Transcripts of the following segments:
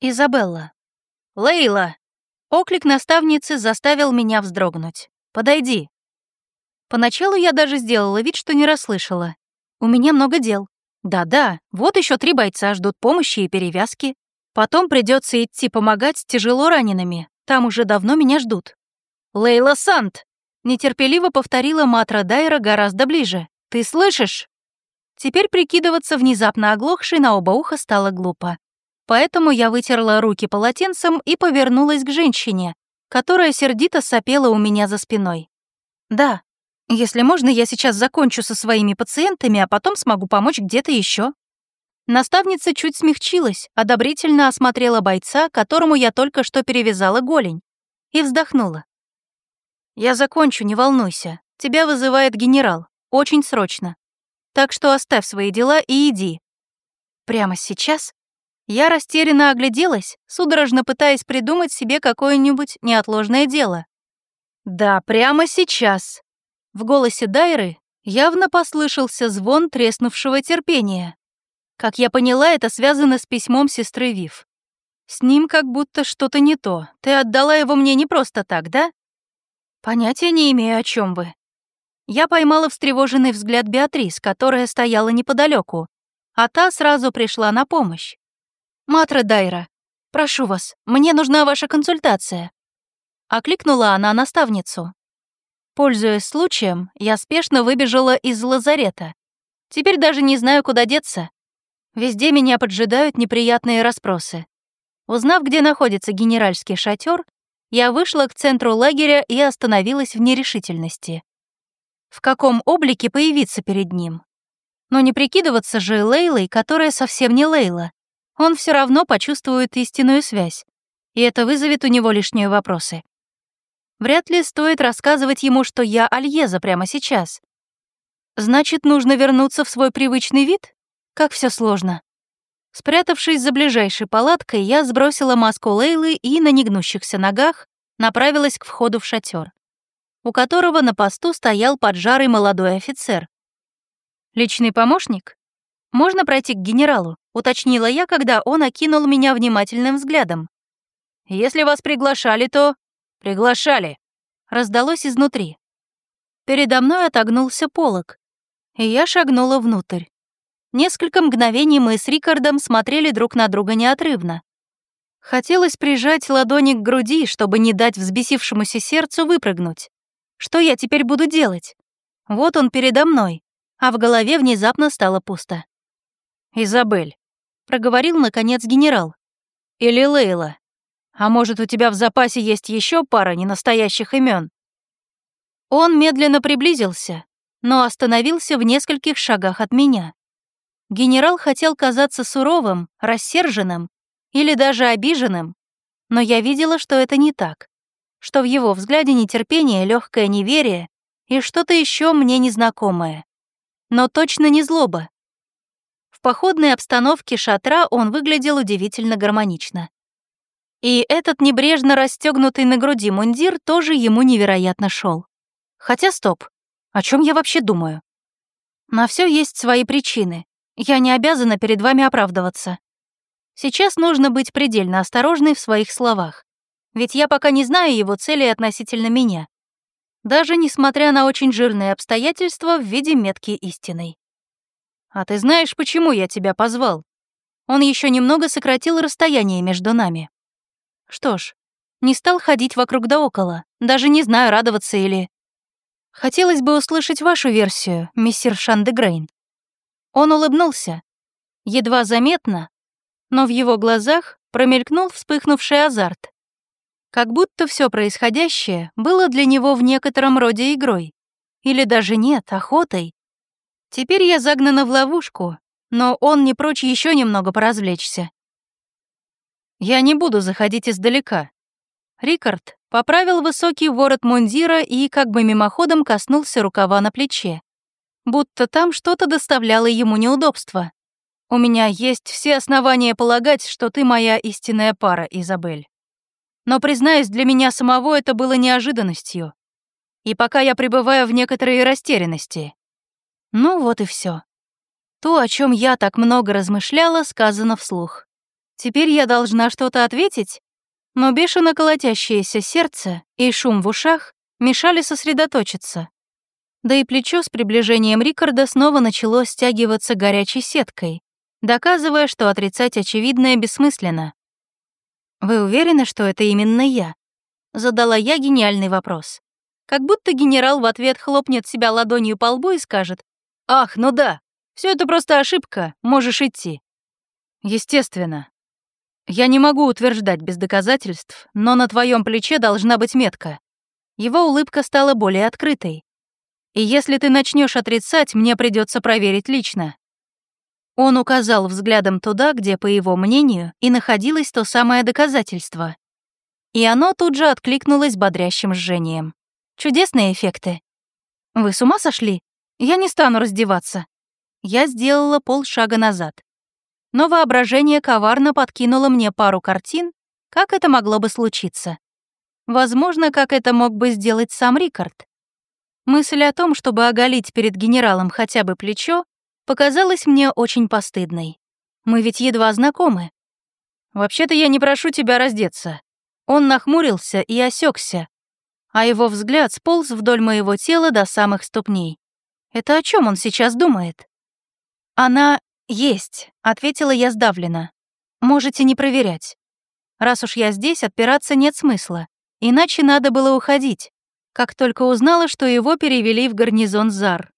Изабелла. «Лейла!» Оклик наставницы заставил меня вздрогнуть. «Подойди». Поначалу я даже сделала вид, что не расслышала. У меня много дел. Да-да, вот еще три бойца ждут помощи и перевязки. Потом придется идти помогать с тяжело ранеными. Там уже давно меня ждут. «Лейла Сант!» — нетерпеливо повторила Матра Дайра гораздо ближе. «Ты слышишь?» Теперь прикидываться внезапно оглохшей на оба уха стало глупо. Поэтому я вытерла руки полотенцем и повернулась к женщине, которая сердито сопела у меня за спиной. «Да, если можно, я сейчас закончу со своими пациентами, а потом смогу помочь где-то еще. Наставница чуть смягчилась, одобрительно осмотрела бойца, которому я только что перевязала голень, и вздохнула. «Я закончу, не волнуйся. Тебя вызывает генерал. Очень срочно. Так что оставь свои дела и иди». Прямо сейчас я растерянно огляделась, судорожно пытаясь придумать себе какое-нибудь неотложное дело. «Да, прямо сейчас», в голосе Дайры явно послышался звон треснувшего терпения. Как я поняла, это связано с письмом сестры Вив. С ним как будто что-то не то. Ты отдала его мне не просто так, да? Понятия не имею, о чем вы. Я поймала встревоженный взгляд Беатрис, которая стояла неподалеку, а та сразу пришла на помощь. «Матра Дайра, прошу вас, мне нужна ваша консультация». Окликнула она наставницу. Пользуясь случаем, я спешно выбежала из лазарета. Теперь даже не знаю, куда деться. Везде меня поджидают неприятные расспросы. Узнав, где находится генеральский шатер, я вышла к центру лагеря и остановилась в нерешительности. В каком облике появиться перед ним? Но не прикидываться же Лейлой, которая совсем не Лейла. Он все равно почувствует истинную связь, и это вызовет у него лишние вопросы. Вряд ли стоит рассказывать ему, что я Альеза прямо сейчас. Значит, нужно вернуться в свой привычный вид? Как все сложно. Спрятавшись за ближайшей палаткой, я сбросила маску Лейлы и на негнущихся ногах направилась к входу в шатер, у которого на посту стоял поджарый молодой офицер. «Личный помощник? Можно пройти к генералу?» — уточнила я, когда он окинул меня внимательным взглядом. «Если вас приглашали, то...» «Приглашали!» — раздалось изнутри. Передо мной отогнулся полог, и я шагнула внутрь. Несколько мгновений мы с Рикардом смотрели друг на друга неотрывно. Хотелось прижать ладони к груди, чтобы не дать взбесившемуся сердцу выпрыгнуть. Что я теперь буду делать? Вот он передо мной, а в голове внезапно стало пусто. «Изабель», — проговорил, наконец, генерал. «Или Лейла». А может, у тебя в запасе есть еще пара ненастоящих имен? Он медленно приблизился, но остановился в нескольких шагах от меня. Генерал хотел казаться суровым, рассерженным или даже обиженным, но я видела, что это не так, что в его взгляде нетерпение, легкое неверие и что-то еще мне незнакомое. Но точно не злоба. В походной обстановке шатра он выглядел удивительно гармонично. И этот небрежно расстегнутый на груди мундир тоже ему невероятно шел. Хотя стоп, о чем я вообще думаю? На все есть свои причины. Я не обязана перед вами оправдываться. Сейчас нужно быть предельно осторожной в своих словах, ведь я пока не знаю его цели относительно меня, даже несмотря на очень жирные обстоятельства в виде метки истиной. А ты знаешь, почему я тебя позвал? Он еще немного сократил расстояние между нами. Что ж, не стал ходить вокруг да около, даже не знаю, радоваться или... Хотелось бы услышать вашу версию, мистер Шандегрейн. Он улыбнулся. Едва заметно, но в его глазах промелькнул вспыхнувший азарт. Как будто все происходящее было для него в некотором роде игрой. Или даже нет, охотой. Теперь я загнана в ловушку, но он не прочь еще немного поразвлечься. Я не буду заходить издалека. Рикард поправил высокий ворот мундира и как бы мимоходом коснулся рукава на плече. Будто там что-то доставляло ему неудобства. У меня есть все основания полагать, что ты моя истинная пара, Изабель. Но, признаюсь, для меня самого это было неожиданностью. И пока я пребываю в некоторой растерянности. Ну вот и все. То, о чем я так много размышляла, сказано вслух. Теперь я должна что-то ответить? Но бешено колотящееся сердце и шум в ушах мешали сосредоточиться. Да и плечо с приближением Рикарда снова начало стягиваться горячей сеткой, доказывая, что отрицать очевидное бессмысленно. «Вы уверены, что это именно я?» Задала я гениальный вопрос. Как будто генерал в ответ хлопнет себя ладонью по лбу и скажет «Ах, ну да, все это просто ошибка, можешь идти». Естественно. Я не могу утверждать без доказательств, но на твоем плече должна быть метка. Его улыбка стала более открытой. И если ты начнешь отрицать, мне придется проверить лично. Он указал взглядом туда, где, по его мнению, и находилось то самое доказательство. И оно тут же откликнулось бодрящим жжением. Чудесные эффекты. Вы с ума сошли? Я не стану раздеваться. Я сделала полшага назад. Но воображение коварно подкинуло мне пару картин, как это могло бы случиться. Возможно, как это мог бы сделать сам Рикард. Мысль о том, чтобы оголить перед генералом хотя бы плечо, показалась мне очень постыдной. Мы ведь едва знакомы. Вообще-то я не прошу тебя раздеться. Он нахмурился и осекся, а его взгляд сполз вдоль моего тела до самых ступней. Это о чем он сейчас думает? Она есть, ответила я сдавленно. Можете не проверять. Раз уж я здесь, отпираться нет смысла. Иначе надо было уходить, как только узнала, что его перевели в гарнизон ЗАР.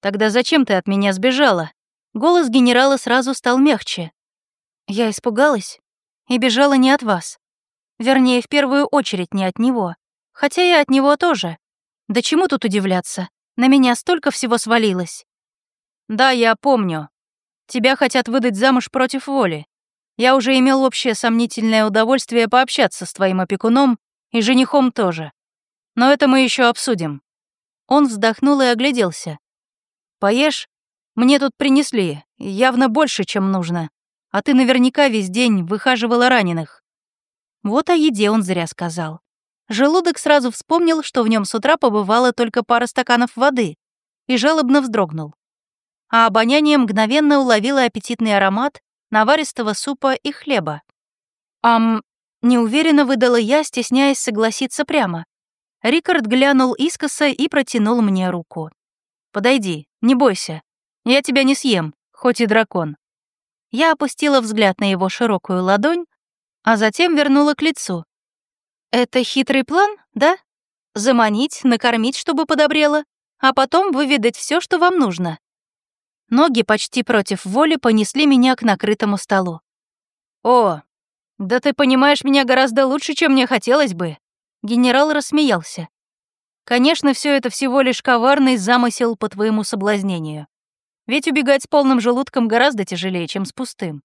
«Тогда зачем ты от меня сбежала?» Голос генерала сразу стал мягче. Я испугалась и бежала не от вас. Вернее, в первую очередь не от него. Хотя и от него тоже. Да чему тут удивляться? На меня столько всего свалилось. Да, я помню. Тебя хотят выдать замуж против воли. Я уже имел общее сомнительное удовольствие пообщаться с твоим опекуном и женихом тоже. Но это мы еще обсудим. Он вздохнул и огляделся. Поешь? Мне тут принесли, явно больше, чем нужно. А ты наверняка весь день выхаживала раненых. Вот о еде он зря сказал. Желудок сразу вспомнил, что в нем с утра побывала только пара стаканов воды, и жалобно вздрогнул. А обоняние мгновенно уловило аппетитный аромат наваристого супа и хлеба. «Ам...» — неуверенно выдала я, стесняясь согласиться прямо. Рикард глянул искоса и протянул мне руку. «Подойди, не бойся. Я тебя не съем, хоть и дракон». Я опустила взгляд на его широкую ладонь, а затем вернула к лицу. «Это хитрый план, да? Заманить, накормить, чтобы подобрело, а потом выведать все, что вам нужно». Ноги почти против воли понесли меня к накрытому столу. «О, да ты понимаешь меня гораздо лучше, чем мне хотелось бы». Генерал рассмеялся. Конечно, все это всего лишь коварный замысел по твоему соблазнению. Ведь убегать с полным желудком гораздо тяжелее, чем с пустым.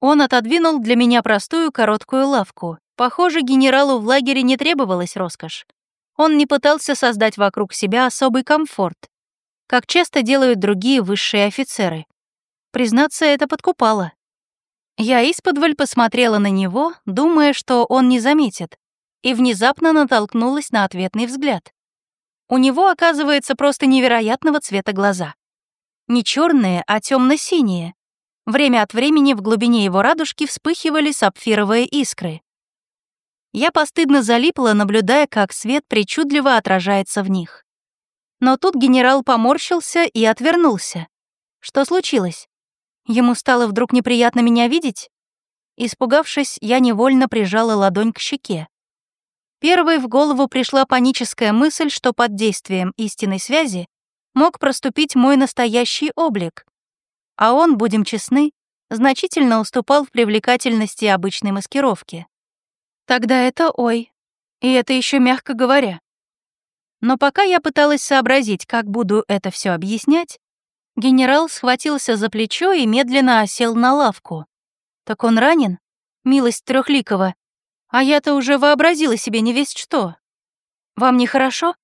Он отодвинул для меня простую короткую лавку. Похоже, генералу в лагере не требовалась роскошь. Он не пытался создать вокруг себя особый комфорт, как часто делают другие высшие офицеры. Признаться, это подкупало. Я исподволь посмотрела на него, думая, что он не заметит, и внезапно натолкнулась на ответный взгляд. У него, оказывается, просто невероятного цвета глаза. Не черные, а темно-синие. Время от времени в глубине его радужки вспыхивали сапфировые искры. Я постыдно залипла, наблюдая, как свет причудливо отражается в них. Но тут генерал поморщился и отвернулся. Что случилось? Ему стало вдруг неприятно меня видеть? Испугавшись, я невольно прижала ладонь к щеке. Первой в голову пришла паническая мысль, что под действием истинной связи мог проступить мой настоящий облик. А он, будем честны, значительно уступал в привлекательности обычной маскировки. Тогда это ой. И это еще мягко говоря. Но пока я пыталась сообразить, как буду это все объяснять, генерал схватился за плечо и медленно осел на лавку. Так он ранен? Милость Трехликова. А я-то уже вообразила себе не весть что. Вам нехорошо?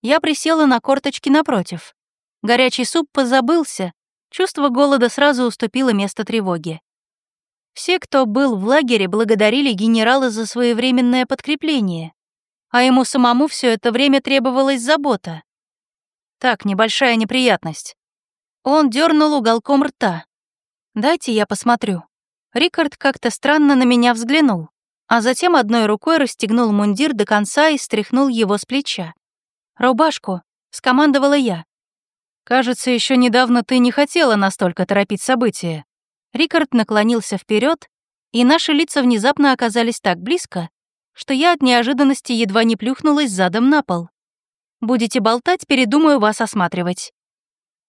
Я присела на корточки напротив. Горячий суп позабылся, чувство голода сразу уступило место тревоги. Все, кто был в лагере, благодарили генерала за своевременное подкрепление, а ему самому все это время требовалась забота. Так, небольшая неприятность. Он дернул уголком рта. «Дайте я посмотрю». Рикард как-то странно на меня взглянул, а затем одной рукой расстегнул мундир до конца и стряхнул его с плеча. «Рубашку», — скомандовала я. «Кажется, еще недавно ты не хотела настолько торопить события». Рикард наклонился вперед, и наши лица внезапно оказались так близко, что я от неожиданности едва не плюхнулась задом на пол. Будете болтать, передумаю вас осматривать.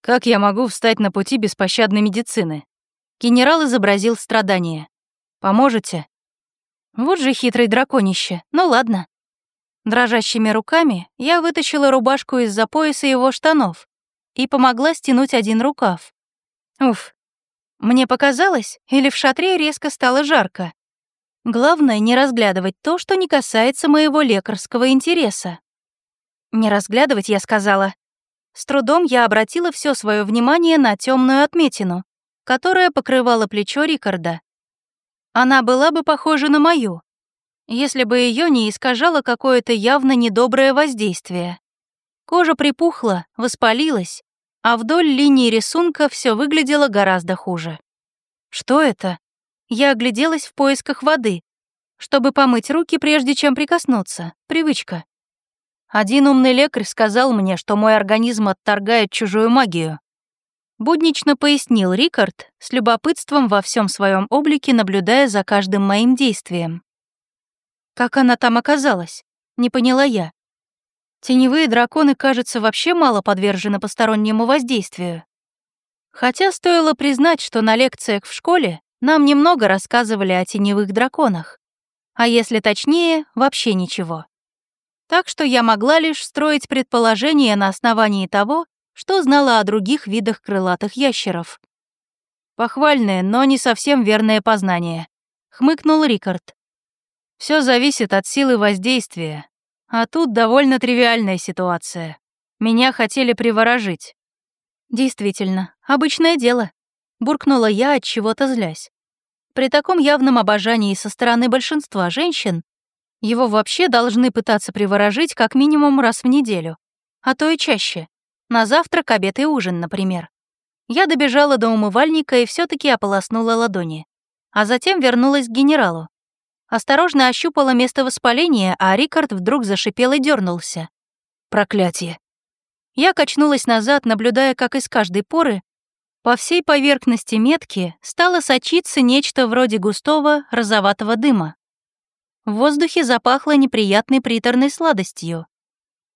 Как я могу встать на пути беспощадной медицины? Генерал изобразил страдание. Поможете? Вот же хитрый драконище. Ну ладно. Дрожащими руками я вытащила рубашку из-за пояса его штанов и помогла стянуть один рукав. Уф. Мне показалось, или в шатре резко стало жарко. Главное не разглядывать то, что не касается моего лекарского интереса. Не разглядывать, я сказала. С трудом я обратила все свое внимание на темную отметину, которая покрывала плечо Рикарда. Она была бы похожа на мою, если бы ее не искажало какое-то явно недоброе воздействие. Кожа припухла, воспалилась, а вдоль линии рисунка все выглядело гораздо хуже. Что это? Я огляделась в поисках воды, чтобы помыть руки, прежде чем прикоснуться. Привычка. Один умный лекарь сказал мне, что мой организм отторгает чужую магию. Буднично пояснил Рикард, с любопытством во всем своем облике наблюдая за каждым моим действием. Как она там оказалась? Не поняла я. Теневые драконы, кажется, вообще мало подвержены постороннему воздействию. Хотя стоило признать, что на лекциях в школе нам немного рассказывали о теневых драконах, а если точнее, вообще ничего. Так что я могла лишь строить предположения на основании того, что знала о других видах крылатых ящеров. Похвальное, но не совсем верное познание, хмыкнул Рикард. Все зависит от силы воздействия, а тут довольно тривиальная ситуация. Меня хотели приворожить. Действительно, обычное дело буркнула я от чего-то злясь. При таком явном обожании со стороны большинства женщин его вообще должны пытаться приворожить как минимум раз в неделю, а то и чаще. На завтрак, обед и ужин, например. Я добежала до умывальника и все таки ополоснула ладони, а затем вернулась к генералу. Осторожно ощупала место воспаления, а Рикард вдруг зашипел и дернулся. Проклятие. Я качнулась назад, наблюдая, как из каждой поры по всей поверхности метки стало сочиться нечто вроде густого розоватого дыма. В воздухе запахло неприятной приторной сладостью.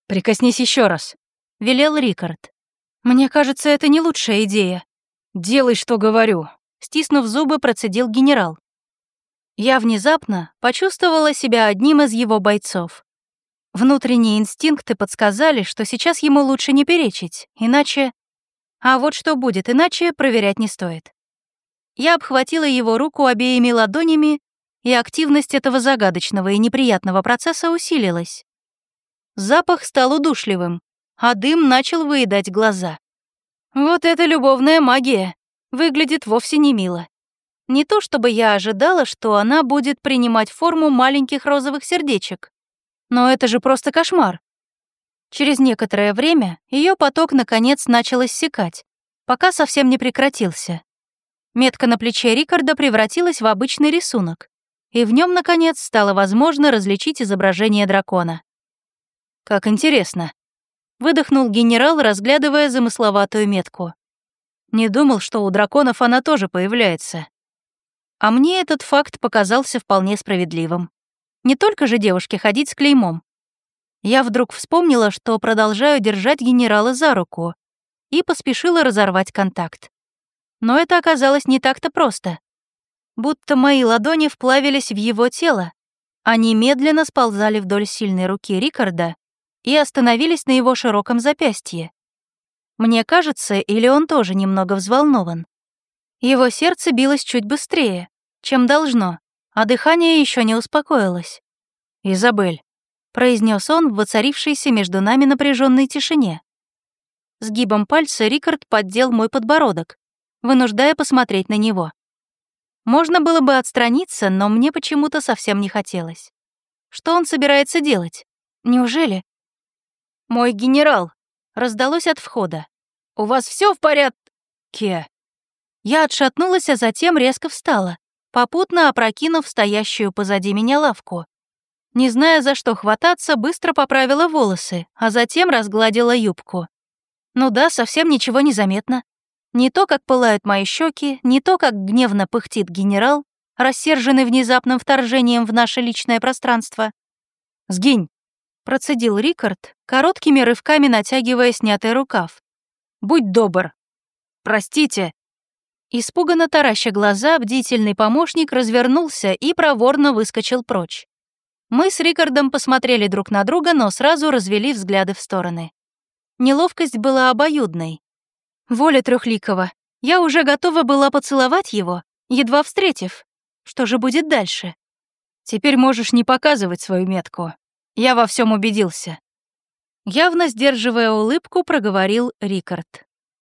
«Прикоснись еще раз», — велел Рикард. «Мне кажется, это не лучшая идея». «Делай, что говорю», — стиснув зубы, процедил генерал. Я внезапно почувствовала себя одним из его бойцов. Внутренние инстинкты подсказали, что сейчас ему лучше не перечить, иначе а вот что будет, иначе проверять не стоит. Я обхватила его руку обеими ладонями, и активность этого загадочного и неприятного процесса усилилась. Запах стал удушливым, а дым начал выедать глаза. Вот это любовная магия. Выглядит вовсе не мило. Не то чтобы я ожидала, что она будет принимать форму маленьких розовых сердечек. Но это же просто кошмар. Через некоторое время ее поток наконец начал иссякать, пока совсем не прекратился. Метка на плече Рикарда превратилась в обычный рисунок, и в нем наконец стало возможно различить изображение дракона. «Как интересно», — выдохнул генерал, разглядывая замысловатую метку. «Не думал, что у драконов она тоже появляется». А мне этот факт показался вполне справедливым. Не только же девушке ходить с клеймом, я вдруг вспомнила, что продолжаю держать генерала за руку, и поспешила разорвать контакт. Но это оказалось не так-то просто. Будто мои ладони вплавились в его тело, они медленно сползали вдоль сильной руки Рикарда и остановились на его широком запястье. Мне кажется, или он тоже немного взволнован. Его сердце билось чуть быстрее, чем должно, а дыхание еще не успокоилось. «Изабель, произнес он в воцарившейся между нами напряженной тишине. Сгибом пальца Рикард поддел мой подбородок, вынуждая посмотреть на него. Можно было бы отстраниться, но мне почему-то совсем не хотелось. Что он собирается делать? Неужели? «Мой генерал!» — раздалось от входа. «У вас все в порядке?» Я отшатнулась, а затем резко встала, попутно опрокинув стоящую позади меня лавку. Не зная, за что хвататься, быстро поправила волосы, а затем разгладила юбку. Ну да, совсем ничего не заметно. Не то, как пылают мои щеки, не то, как гневно пыхтит генерал, рассерженный внезапным вторжением в наше личное пространство. «Сгинь!» — процедил Рикард, короткими рывками натягивая снятый рукав. «Будь добр!» «Простите!» Испуганно тараща глаза, бдительный помощник развернулся и проворно выскочил прочь. Мы с Рикардом посмотрели друг на друга, но сразу развели взгляды в стороны. Неловкость была обоюдной. Воля Трехликова. Я уже готова была поцеловать его, едва встретив. Что же будет дальше? Теперь можешь не показывать свою метку. Я во всем убедился. Явно сдерживая улыбку, проговорил Рикард.